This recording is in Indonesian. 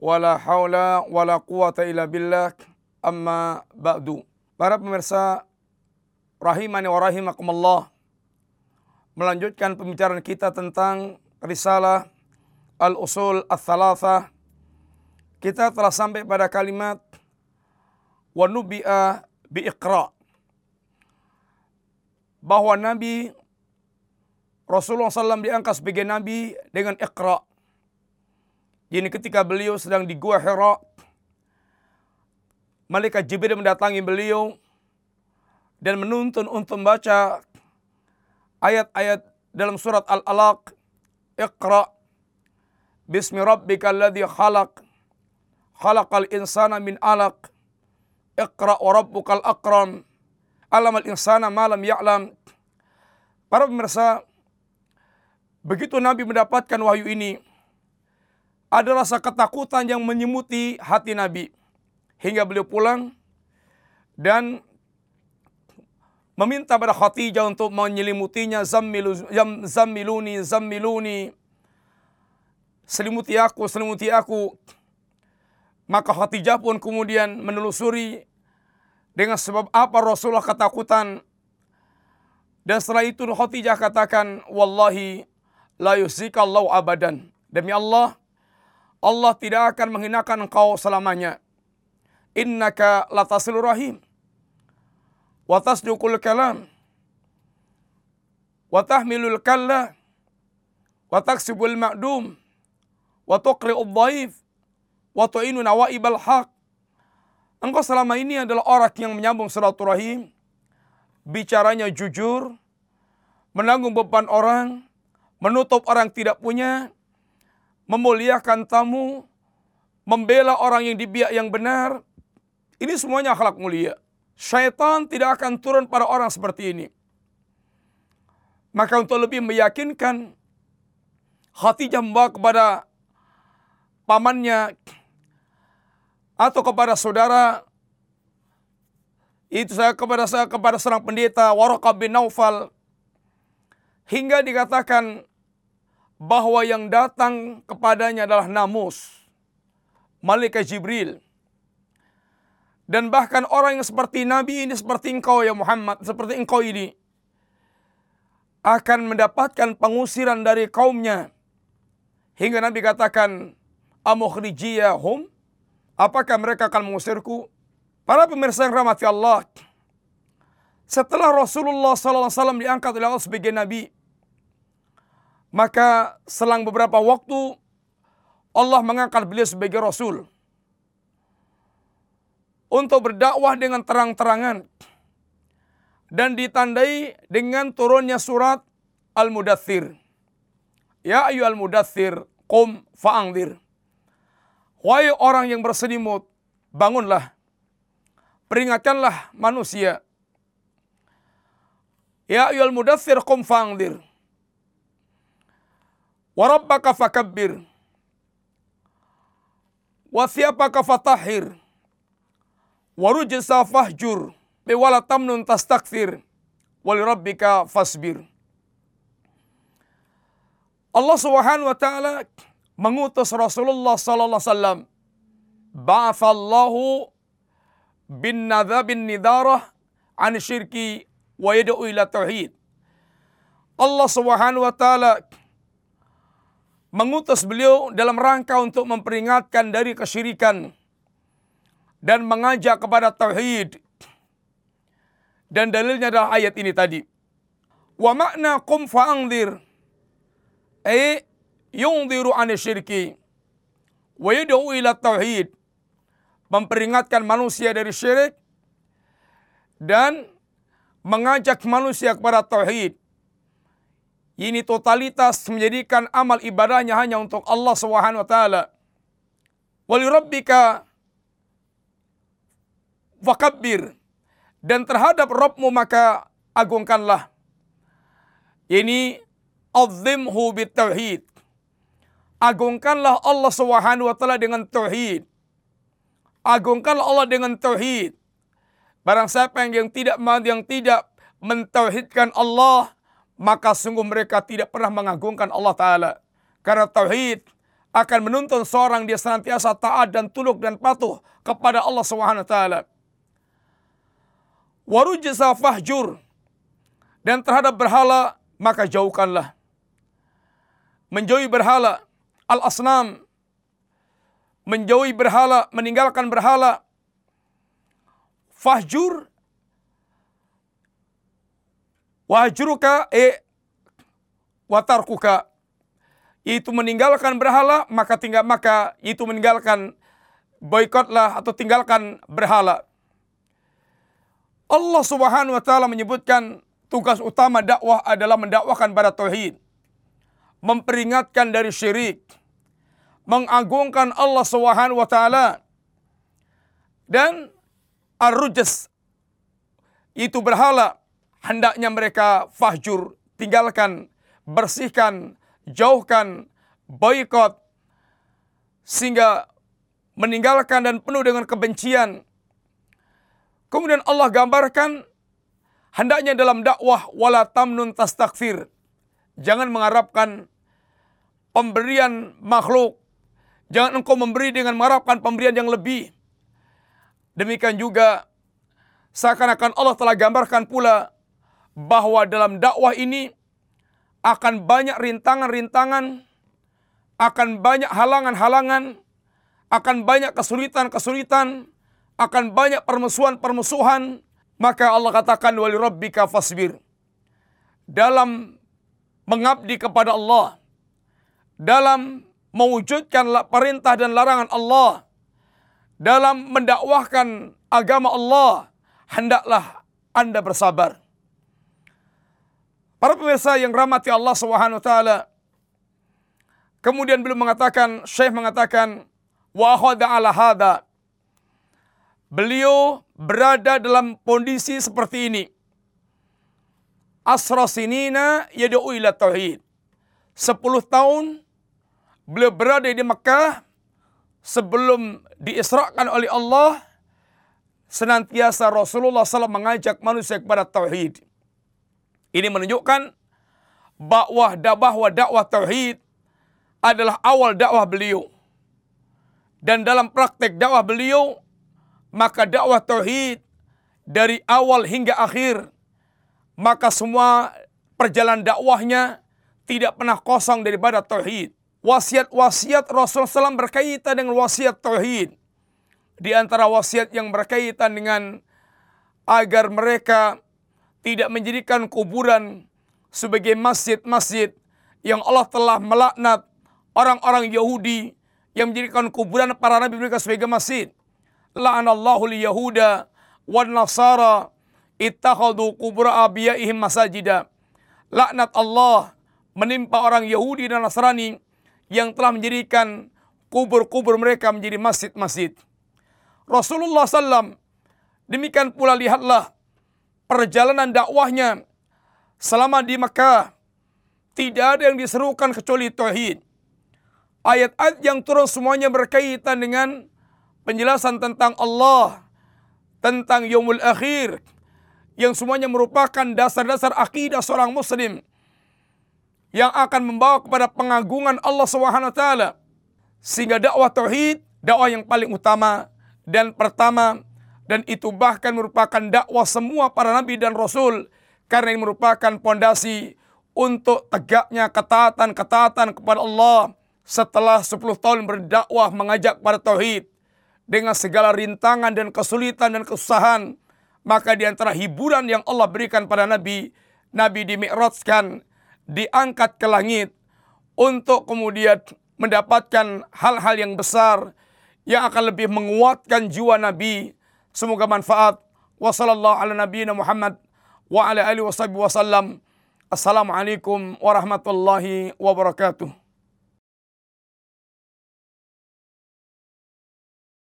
wala haula wala quwata illa billah amma ba'du. Para pemirsa rahimani wa rahimakumullah. Melanjutkan pembicaraan kita tentang risalah Al-Usul Ats-Tsalatsah. Kita telah sampai pada kalimat wa nubi'a bi iqra. Bahwa Nabi Rasulullah SAW diangkat sebagai Nabi dengan iqra' Ini ketika beliau sedang di Gua Hira, Malaikat Jibril mendatangi beliau dan menuntun untuk membaca ayat-ayat dalam surat Al-Alaq. Iqra Bismi rabbika alladhi khalaq. Khalaqal insana min alaq. Iqra wa rabbukal akram. Alamal insana malam ya'lam. Para pemirsa, begitu Nabi mendapatkan wahyu ini, ada rasa ketakutan yang menyemuti hati Nabi. Hingga beliau pulang dan meminta pada Khadijah untuk menyelimutinya zammilu, zammiluni zammiluni. Selimuti aku selimuti aku. Maka Khadijah pun kemudian menelusuri dengan sebab apa Rasulullah ketakutan. Dan setelah itu Khadijah katakan wallahi la yusikallahu abadan. Demi Allah Allah tidak akan menghinakan engkau selamanya. Innaka latasilur rahim. Wa tasdukul kalam. Wa tahmilul kalla. Wa taksibul ma'dum. Wa tuqri'ud dhaif. Wa tu'inu nawaibal haq. Engkau selama ini adalah orang yang menyambung silaturahim. Bicaranya jujur. Menanggung beban orang. Menutup orang tidak punya memuliakan tamu, membela orang yang di pihak yang benar. Ini semuanya akhlak mulia. Syaitan tidak akan turun pada orang seperti ini. Maka untuk lebih meyakinkan hati membawa kepada pamannya atau kepada saudara itu saya kepada saya kepada seorang pendeta Waraqah bin Naufal hingga dikatakan bahwa yang datang kepadanya adalah namus, malaikat Jibril. Dan bahkan orang yang seperti Nabi ini, seperti engkau ya Muhammad, seperti engkau ini, akan mendapatkan pengusiran dari kaumnya. Hingga Nabi katakan, Amukhrijiyahum, apakah mereka akan mengusirku? Para pemirsa yang rahmati Allah, setelah Rasulullah SAW diangkat oleh Allah sebagai Nabi, maka selang beberapa waktu Allah mengangkat beliau sebagai Rasul. Untuk berdakwah dengan terang-terangan. Dan ditandai dengan turunnya surat Al-Mudathir. Ya ayu al-mudathir, kum fa'angdir. Wahai orang yang berselimut, bangunlah. Peringatkanlah manusia. Ya ayu al-mudathir, kum fa'angdir Warabbaka fakabbir. Wathiyapaka fatahir. Warujisa fahjur. Bewala tamnun tastakfir. Walirabbika fasbir. Allah Subhanahu wa taala mengutus Rasulullah sallallahu alaihi wasallam. Ba'athallahu bin nadhabin nidarah an syirki wa yad'u ila tauhid. Allah Subhanahu wa taala mengutus beliau dalam rangka untuk memperingatkan dari kesyirikan dan mengajak kepada tauhid. Dan dalilnya adalah ayat ini tadi. Wa makna kum fa'angdir. Ay yungdiru ane syirki. Wa yad'u ila tauhid. Memperingatkan manusia dari syirik. Dan mengajak manusia kepada tauhid. Ini totalitas menjadikan amal ibadahnya hanya untuk Allah Subhanahu wa taala. Wali rabbika fakabbir. Dan terhadap Rabbmu maka agungkanlah. Ini azimhu bitauhid. Agungkanlah Allah Subhanahu wa taala dengan tauhid. Agungkanlah Allah dengan tauhid. Barang siapa yang, tidak yang tidak mentauhidkan Allah, maka sungguh mereka tidak pernah mengagungkan Allah taala. Karena tauhid akan menuntun seorang dia senantiasa taat dan tunduk dan patuh kepada Allah Subhanahu taala. Warujza fahjur dan terhadap berhala maka jauhkanlah. Menjauhi berhala al-asnam menjauhi berhala, meninggalkan berhala. Fahjur wahjuruka e watarkuka itu meninggalkan berhala maka tinggal maka itu meninggalkan boikotlah atau tinggalkan berhala. Allah Subhanahu wa taala menyebutkan tugas utama dakwah adalah mendakwahkan pada tauhid. Memperingatkan dari syirik mengagungkan Allah Subhanahu wa taala dan ar-rujas itu berhala hendaknya mereka fahjur tinggalkan bersihkan jauhkan boykot sehingga meninggalkan dan penuh dengan kebencian. Kemudian Allah gambarkan hendaknya dalam dakwah wala tamnun tastakfir. Jangan mengharapkan pemberian makhluk. Jangan engkau memberi dengan mengharapkan pemberian yang lebih. Demikian juga seakan-akan Allah telah gambarkan pula bahwa dalam dakwah ini akan banyak rintangan-rintangan, akan banyak halangan-halangan, akan banyak kesulitan-kesulitan, akan banyak permusuhan-permusuhan, maka Allah katakan wali rabbika fasbir. Dalam mengabdi kepada Allah, dalam mewujudkan perintah dan larangan Allah dalam mendakwahkan agama Allah hendaklah Anda bersabar. Para pemirsa yang rahmati Allah Subhanahu wa taala. Kemudian beliau mengatakan, Syekh mengatakan, wa ala hada. Beliau berada dalam kondisi seperti ini. Asra sinina yad'u ila tauhid. Sepuluh tahun beliau berada di Mekah sebelum diisrakan oleh Allah senantiasa Rasulullah SAW mengajak manusia kepada tauhid. Ini menunjukkan bahwa dakwah dakwah tauhid adalah awal dakwah beliau. Dan dalam praktek dakwah beliau, maka dakwah tauhid dari awal hingga akhir, maka semua perjalanan dakwahnya tidak pernah kosong daripada tauhid wasiat-wasiat Rasulullah SAW berkaitan dengan wasiat tauhid. Di antara wasiat yang berkaitan dengan agar mereka tidak menjadikan kuburan sebagai masjid-masjid yang Allah telah melaknat orang-orang Yahudi yang menjadikan kuburan para nabi mereka sebagai masjid. La'anallahu li Yahuda wan Nasara ittakhadhu kubur abiyaihim masajida. Laknat Allah menimpa orang Yahudi dan Nasrani yang telah menjadikan kubur-kubur mereka menjadi masjid-masjid. Rasulullah SAW demikian pula lihatlah perjalanan dakwahnya selama di Mekah tidak ada yang diserukan kecuali tauhid. Ayat-ayat yang turun semuanya berkaitan dengan penjelasan tentang Allah, tentang yaumul akhir, yang semuanya merupakan dasar-dasar akidah seorang muslim yang akan membawa kepada pengagungan Allah Subhanahu wa taala. Sehingga dakwah tauhid, dakwah yang paling utama dan pertama dan itu bahkan merupakan dakwah semua para nabi dan rasul karena ini merupakan pondasi untuk tegaknya ketaatan-ketaatan kepada Allah setelah 10 tahun berdakwah mengajak pada tauhid dengan segala rintangan dan kesulitan dan kesusahan maka di antara hiburan yang Allah berikan pada nabi nabi dimi'rajkan diangkat ke langit untuk kemudian mendapatkan hal-hal yang besar yang akan lebih menguatkan jiwa Nabi. Semoga manfaat. Wassalamualaikum warahmatullahi wabarakatuh.